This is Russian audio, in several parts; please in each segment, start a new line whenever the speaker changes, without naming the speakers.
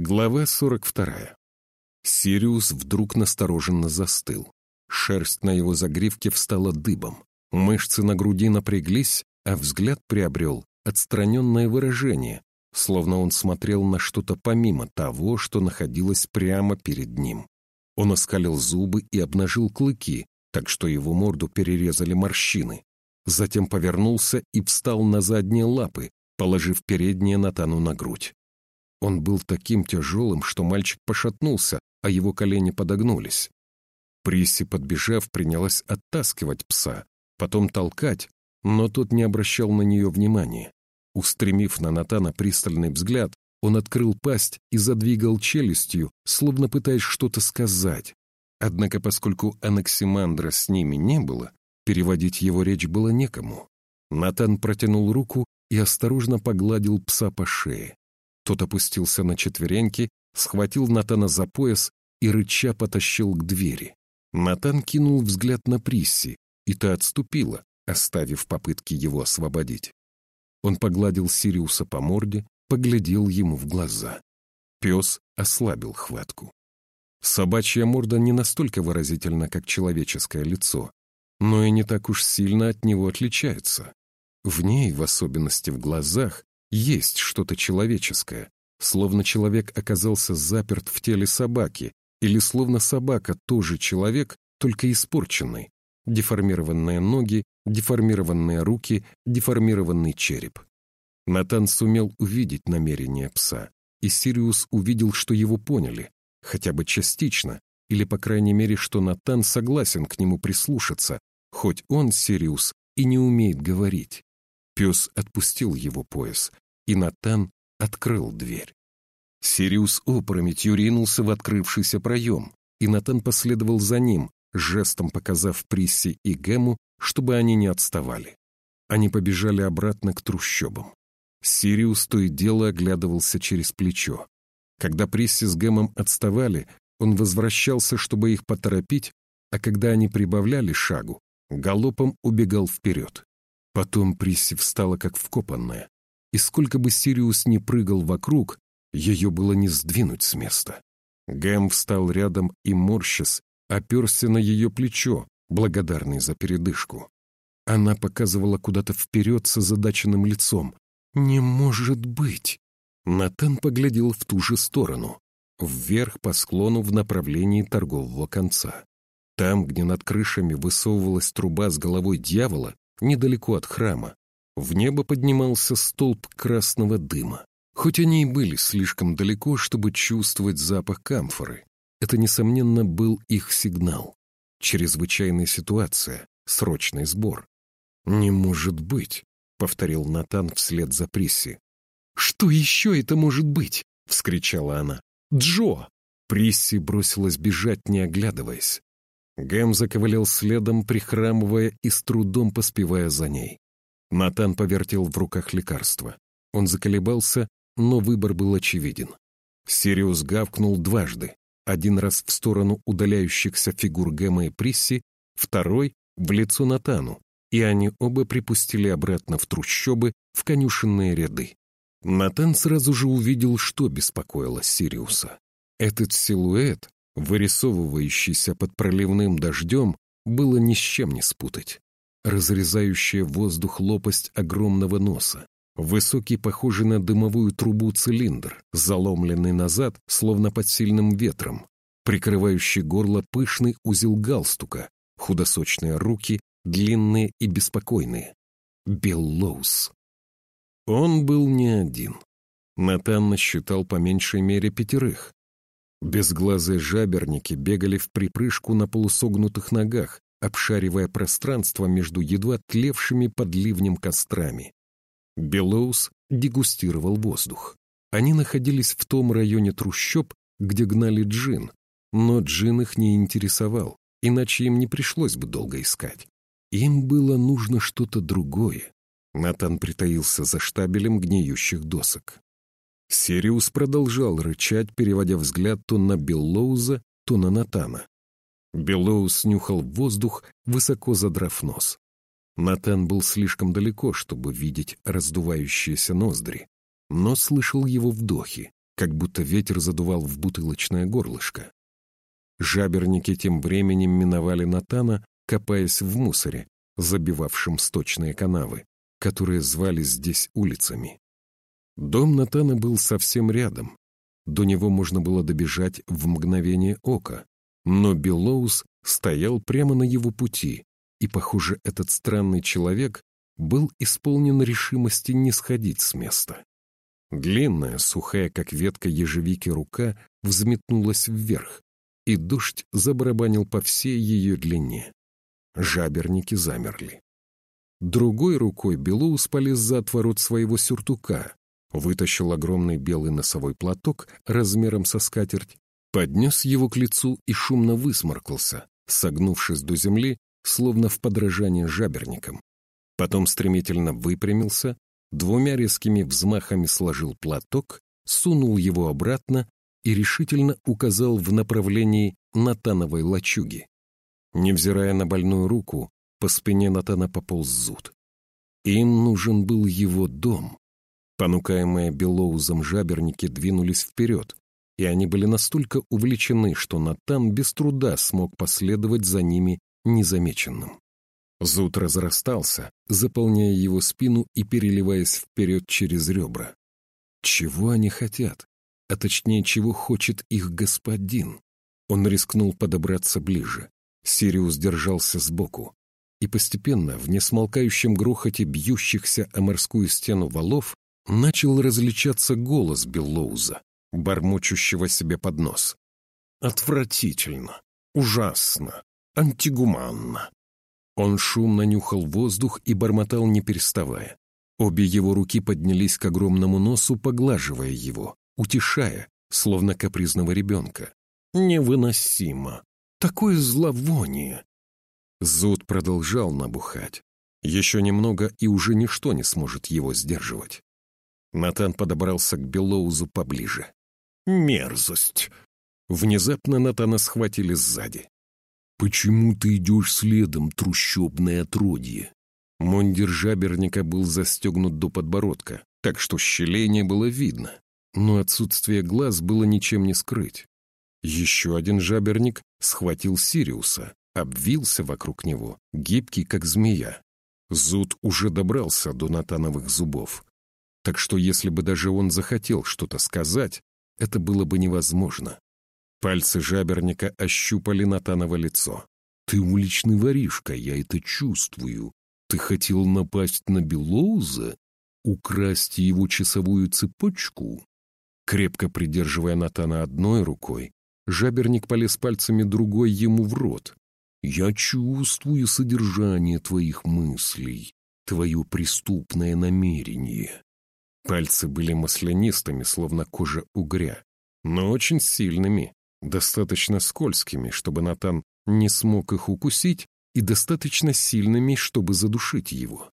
Глава 42. Сириус вдруг настороженно застыл. Шерсть на его загривке встала дыбом. Мышцы на груди напряглись, а взгляд приобрел отстраненное выражение, словно он смотрел на что-то помимо того, что находилось прямо перед ним. Он оскалил зубы и обнажил клыки, так что его морду перерезали морщины. Затем повернулся и встал на задние лапы, положив передние Натану на грудь. Он был таким тяжелым, что мальчик пошатнулся, а его колени подогнулись. Присси, подбежав, принялась оттаскивать пса, потом толкать, но тот не обращал на нее внимания. Устремив на Натана пристальный взгляд, он открыл пасть и задвигал челюстью, словно пытаясь что-то сказать. Однако, поскольку Анаксимандра с ними не было, переводить его речь было некому. Натан протянул руку и осторожно погладил пса по шее. Тот опустился на четвереньки, схватил Натана за пояс и рыча потащил к двери. Натан кинул взгляд на Присси, и та отступила, оставив попытки его освободить. Он погладил Сириуса по морде, поглядел ему в глаза. Пес ослабил хватку. Собачья морда не настолько выразительна, как человеческое лицо, но и не так уж сильно от него отличается. В ней, в особенности в глазах, есть что-то человеческое, словно человек оказался заперт в теле собаки, или словно собака тоже человек, только испорченный. Деформированные ноги, деформированные руки, деформированный череп. Натан сумел увидеть намерение пса, и Сириус увидел, что его поняли, хотя бы частично, или, по крайней мере, что Натан согласен к нему прислушаться, хоть он, Сириус, и не умеет говорить. Пес отпустил его пояс, и Натан открыл дверь. Сириус опрометью ринулся в открывшийся проем, и Натан последовал за ним, жестом показав Присси и Гэму, чтобы они не отставали. Они побежали обратно к трущобам. Сириус то и дело оглядывался через плечо. Когда Присси с Гэмом отставали, он возвращался, чтобы их поторопить, а когда они прибавляли шагу, галопом убегал вперед. Потом Присси встала как вкопанная, и сколько бы Сириус ни прыгал вокруг, ее было не сдвинуть с места. Гэм встал рядом и, морщась, оперся на ее плечо, благодарный за передышку. Она показывала куда-то вперед с озадаченным лицом. «Не может быть!» Натан поглядел в ту же сторону, вверх по склону в направлении торгового конца. Там, где над крышами высовывалась труба с головой дьявола, недалеко от храма, в небо поднимался столб красного дыма. Хоть они и были слишком далеко, чтобы чувствовать запах камфоры, это, несомненно, был их сигнал. Чрезвычайная ситуация, срочный сбор. «Не может быть», — повторил Натан вслед за Присси. «Что еще это может быть?» — вскричала она. «Джо!» Присси бросилась бежать, не оглядываясь. Гэм заковылял следом, прихрамывая и с трудом поспевая за ней. Натан повертел в руках лекарство. Он заколебался, но выбор был очевиден. Сириус гавкнул дважды. Один раз в сторону удаляющихся фигур Гэма и Присси, второй — в лицо Натану, и они оба припустили обратно в трущобы, в конюшенные ряды. Натан сразу же увидел, что беспокоило Сириуса. Этот силуэт вырисовывающийся под проливным дождем, было ни с чем не спутать. Разрезающая воздух лопасть огромного носа, высокий, похожий на дымовую трубу цилиндр, заломленный назад, словно под сильным ветром, прикрывающий горло пышный узел галстука, худосочные руки, длинные и беспокойные. Беллоус. Он был не один. Натан насчитал по меньшей мере пятерых. Безглазые жаберники бегали в припрыжку на полусогнутых ногах, обшаривая пространство между едва тлевшими под ливнем кострами. Беллоуз дегустировал воздух. Они находились в том районе трущоб, где гнали джин, но джин их не интересовал, иначе им не пришлось бы долго искать. Им было нужно что-то другое. Натан притаился за штабелем гниющих досок. Сириус продолжал рычать, переводя взгляд то на Беллоуза, то на Натана. Беллоуз нюхал воздух, высоко задрав нос. Натан был слишком далеко, чтобы видеть раздувающиеся ноздри, но слышал его вдохи, как будто ветер задувал в бутылочное горлышко. Жаберники тем временем миновали Натана, копаясь в мусоре, забивавшем сточные канавы, которые звались здесь улицами. Дом Натана был совсем рядом. До него можно было добежать в мгновение ока, но Белоус стоял прямо на его пути, и, похоже, этот странный человек был исполнен решимости не сходить с места. Длинная, сухая, как ветка ежевики, рука взметнулась вверх, и дождь забарабанил по всей ее длине. Жаберники замерли. Другой рукой Белоус полез за отворот своего сюртука, вытащил огромный белый носовой платок размером со скатерть, поднес его к лицу и шумно высморкался, согнувшись до земли, словно в подражание жаберникам. Потом стремительно выпрямился, двумя резкими взмахами сложил платок, сунул его обратно и решительно указал в направлении Натановой лачуги. Невзирая на больную руку, по спине Натана пополз зуд. Им нужен был его дом. Понукаемые Белоузом жаберники двинулись вперед, и они были настолько увлечены, что Натан без труда смог последовать за ними незамеченным. Зуд разрастался, заполняя его спину и переливаясь вперед через ребра. Чего они хотят? А точнее, чего хочет их господин? Он рискнул подобраться ближе. Сириус держался сбоку. И постепенно, в несмолкающем грохоте бьющихся о морскую стену валов, начал различаться голос Беллоуза, бормочущего себе под нос. «Отвратительно! Ужасно! Антигуманно!» Он шумно нюхал воздух и бормотал, не переставая. Обе его руки поднялись к огромному носу, поглаживая его, утешая, словно капризного ребенка. «Невыносимо! Такое зловоние!» Зуд продолжал набухать. Еще немного, и уже ничто не сможет его сдерживать. Натан подобрался к Белоузу поближе. «Мерзость!» Внезапно Натана схватили сзади. «Почему ты идешь следом, трущобное отродье?» Мундир жаберника был застегнут до подбородка, так что щелей не было видно, но отсутствие глаз было ничем не скрыть. Еще один жаберник схватил Сириуса, обвился вокруг него, гибкий, как змея. Зуд уже добрался до Натановых зубов. Так что если бы даже он захотел что-то сказать, это было бы невозможно. Пальцы жаберника ощупали Натаново лицо. «Ты уличный воришка, я это чувствую. Ты хотел напасть на Белоуза? Украсть его часовую цепочку?» Крепко придерживая Натана одной рукой, жаберник полез пальцами другой ему в рот. «Я чувствую содержание твоих мыслей, твое преступное намерение». Пальцы были маслянистыми, словно кожа угря, но очень сильными, достаточно скользкими, чтобы Натан не смог их укусить, и достаточно сильными, чтобы задушить его.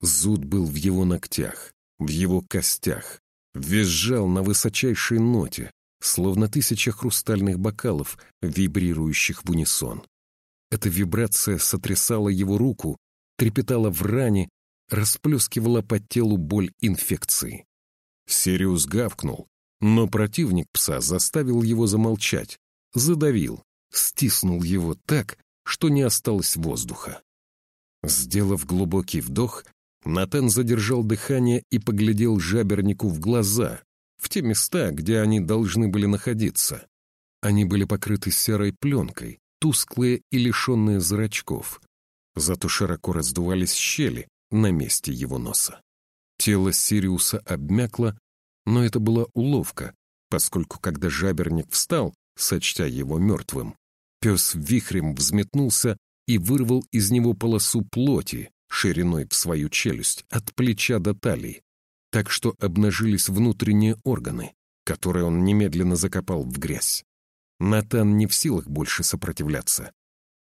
Зуд был в его ногтях, в его костях, визжал на высочайшей ноте, словно тысяча хрустальных бокалов, вибрирующих в унисон. Эта вибрация сотрясала его руку, трепетала в ране, расплескивала по телу боль инфекции. Сириус гавкнул, но противник пса заставил его замолчать, задавил, стиснул его так, что не осталось воздуха. Сделав глубокий вдох, Натан задержал дыхание и поглядел жабернику в глаза, в те места, где они должны были находиться. Они были покрыты серой пленкой, тусклые и лишенные зрачков. Зато широко раздувались щели на месте его носа. Тело Сириуса обмякло, но это была уловка, поскольку когда жаберник встал, сочтя его мертвым, пес вихрем взметнулся и вырвал из него полосу плоти шириной в свою челюсть от плеча до талии, так что обнажились внутренние органы, которые он немедленно закопал в грязь. Натан не в силах больше сопротивляться.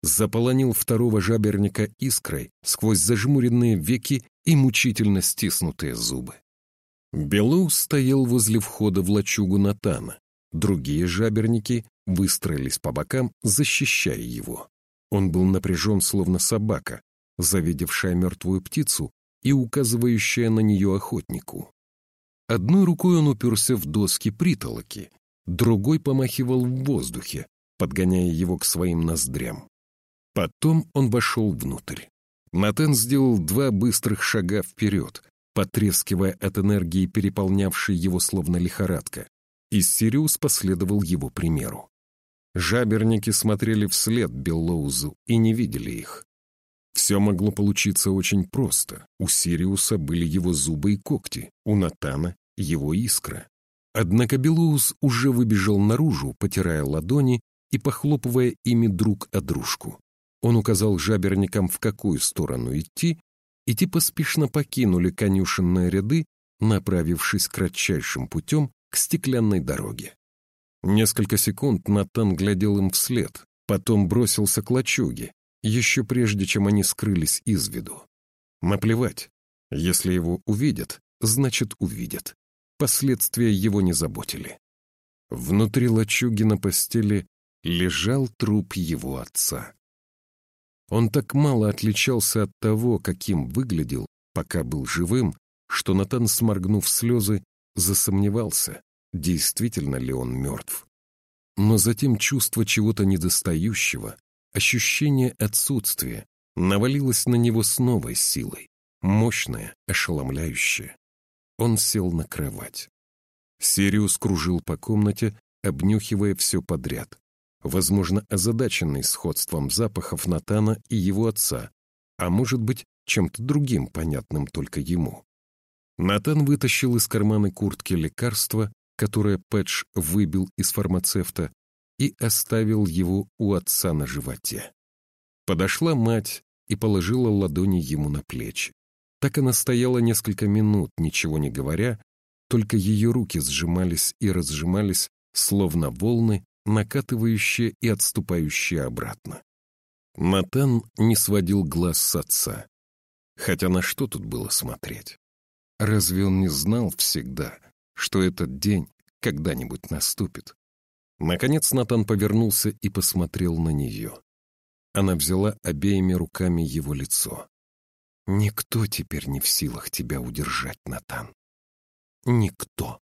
Заполонил второго жаберника искрой сквозь зажмуренные веки и мучительно стиснутые зубы. Белоу стоял возле входа в лачугу Натана. Другие жаберники выстроились по бокам, защищая его. Он был напряжен, словно собака, завидевшая мертвую птицу и указывающая на нее охотнику. Одной рукой он уперся в доски притолоки, другой помахивал в воздухе, подгоняя его к своим ноздрям. Потом он вошел внутрь. Натан сделал два быстрых шага вперед, потрескивая от энергии, переполнявшей его словно лихорадка, и Сириус последовал его примеру. Жаберники смотрели вслед Беллоузу и не видели их. Все могло получиться очень просто. У Сириуса были его зубы и когти, у Натана — его искра. Однако Белоуз уже выбежал наружу, потирая ладони и похлопывая ими друг о дружку. Он указал жаберникам, в какую сторону идти, и те поспешно покинули конюшенные ряды, направившись кратчайшим путем к стеклянной дороге. Несколько секунд Натан глядел им вслед, потом бросился к лачуге, еще прежде, чем они скрылись из виду. Наплевать. Если его увидят, значит увидят. Последствия его не заботили. Внутри лачуги на постели лежал труп его отца. Он так мало отличался от того, каким выглядел, пока был живым, что Натан, сморгнув слезы, засомневался, действительно ли он мертв. Но затем чувство чего-то недостающего, ощущение отсутствия, навалилось на него с новой силой, мощное, ошеломляющее. Он сел на кровать. Сириус кружил по комнате, обнюхивая все подряд, возможно, озадаченный сходством запахов Натана и его отца, а может быть, чем-то другим, понятным только ему. Натан вытащил из кармана куртки лекарство, которое Пэтч выбил из фармацевта, и оставил его у отца на животе. Подошла мать и положила ладони ему на плечи. Так она стояла несколько минут, ничего не говоря, только ее руки сжимались и разжимались, словно волны, накатывающие и отступающие обратно. Натан не сводил глаз с отца. Хотя на что тут было смотреть? Разве он не знал всегда, что этот день когда-нибудь наступит? Наконец Натан повернулся и посмотрел на нее. Она взяла обеими руками его лицо. «Никто теперь не в силах тебя удержать, Натан. Никто».